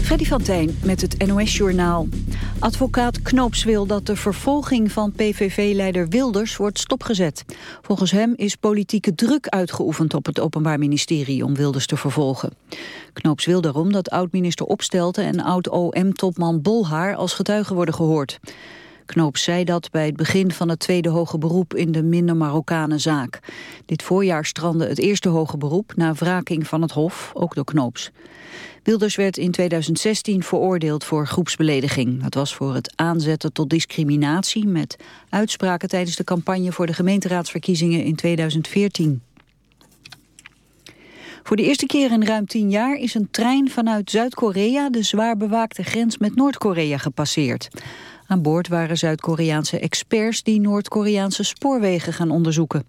Freddy van Tijn met het NOS-journaal. Advocaat Knoops wil dat de vervolging van PVV-leider Wilders wordt stopgezet. Volgens hem is politieke druk uitgeoefend op het Openbaar Ministerie om Wilders te vervolgen. Knoops wil daarom dat oud-minister Opstelten en oud-OM-topman Bolhaar als getuigen worden gehoord. Knoop zei dat bij het begin van het tweede hoge beroep in de minder Marokkanen zaak. Dit voorjaar strandde het eerste hoge beroep na wraking van het Hof, ook door Knoops. Wilders werd in 2016 veroordeeld voor groepsbelediging. Dat was voor het aanzetten tot discriminatie met uitspraken tijdens de campagne voor de gemeenteraadsverkiezingen in 2014. Voor de eerste keer in ruim tien jaar is een trein vanuit Zuid-Korea de zwaar bewaakte grens met Noord-Korea gepasseerd. Aan boord waren Zuid-Koreaanse experts die Noord-Koreaanse spoorwegen gaan onderzoeken.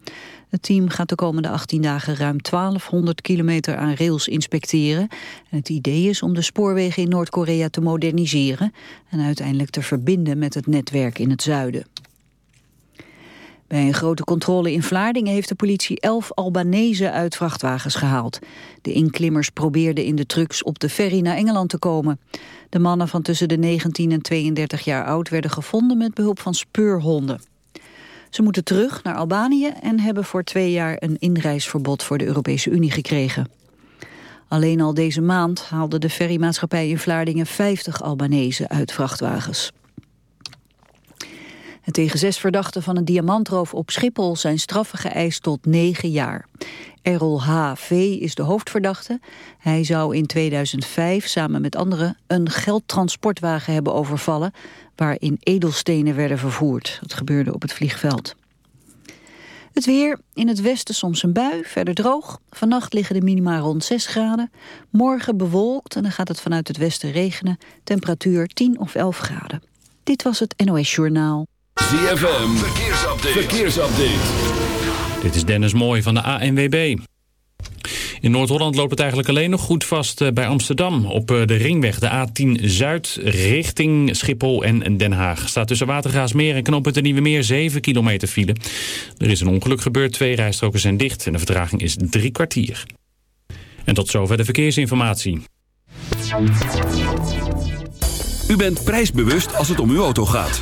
Het team gaat de komende 18 dagen ruim 1200 kilometer aan rails inspecteren. En het idee is om de spoorwegen in Noord-Korea te moderniseren... en uiteindelijk te verbinden met het netwerk in het zuiden. Bij een grote controle in Vlaardingen heeft de politie elf Albanese uit vrachtwagens gehaald. De inklimmers probeerden in de trucks op de ferry naar Engeland te komen. De mannen van tussen de 19 en 32 jaar oud werden gevonden met behulp van speurhonden. Ze moeten terug naar Albanië en hebben voor twee jaar een inreisverbod voor de Europese Unie gekregen. Alleen al deze maand haalde de ferrymaatschappij in Vlaardingen 50 Albanese uit vrachtwagens. En tegen zes verdachten van een diamantroof op Schiphol zijn straffen geëist tot negen jaar. Errol H.V. is de hoofdverdachte. Hij zou in 2005 samen met anderen een geldtransportwagen hebben overvallen... waarin edelstenen werden vervoerd. Dat gebeurde op het vliegveld. Het weer, in het westen soms een bui, verder droog. Vannacht liggen de minima rond 6 graden. Morgen bewolkt en dan gaat het vanuit het westen regenen. Temperatuur 10 of 11 graden. Dit was het NOS Journaal. ZFM, verkeersupdate. verkeersupdate. Dit is Dennis Mooij van de ANWB. In Noord-Holland loopt het eigenlijk alleen nog goed vast eh, bij Amsterdam. Op eh, de ringweg, de A10 Zuid, richting Schiphol en Den Haag. Staat tussen Watergaasmeer en Knooppunt de Nieuwe Meer 7 kilometer file. Er is een ongeluk gebeurd, twee rijstroken zijn dicht en de vertraging is drie kwartier. En tot zover de verkeersinformatie. U bent prijsbewust als het om uw auto gaat.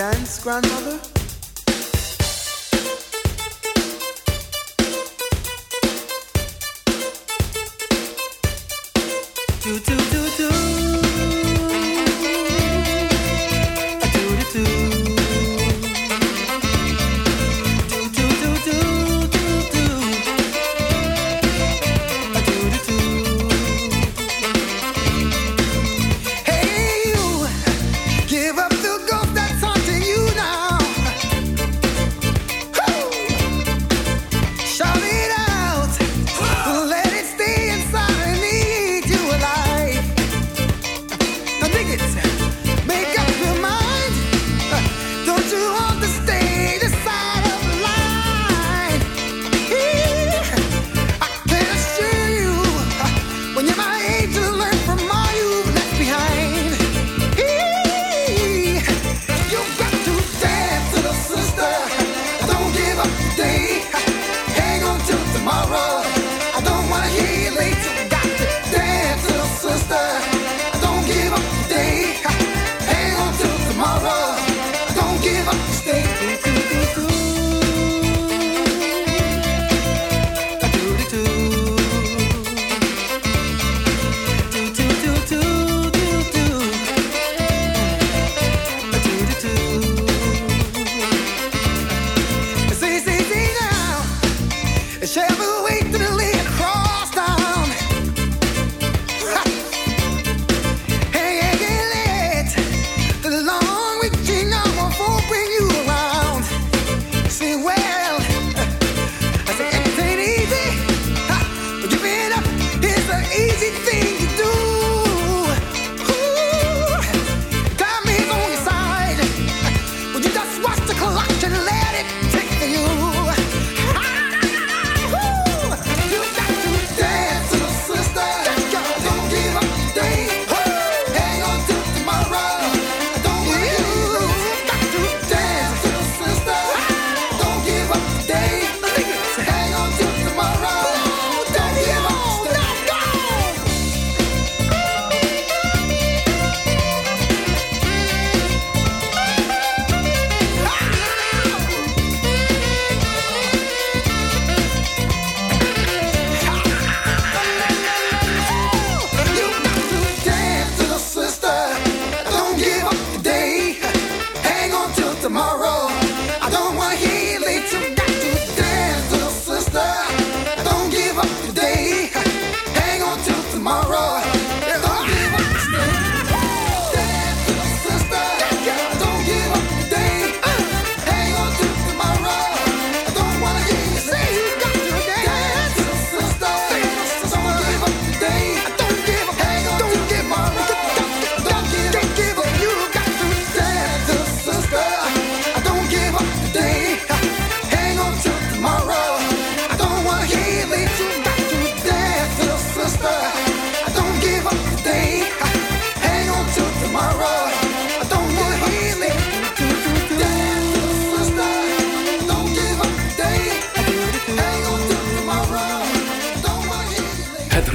Dance, Grandmother?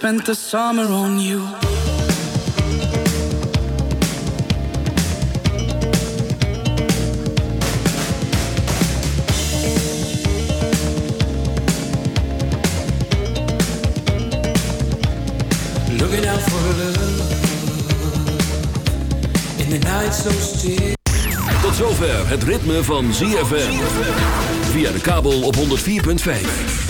Spent the summer on you. Looking out for love in the night so still. Tot zover het ritme van ZFM. Via de kabel op 104.5.